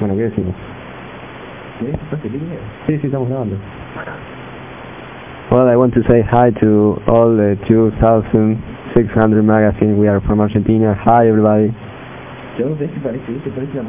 Bueno, ¿qué decimos? Sí, sí, estamos grabando. Well, I want to say hi to all the 2,600 magazines. We are from Argentina. Hi, everybody. Yo ves que parece, parece la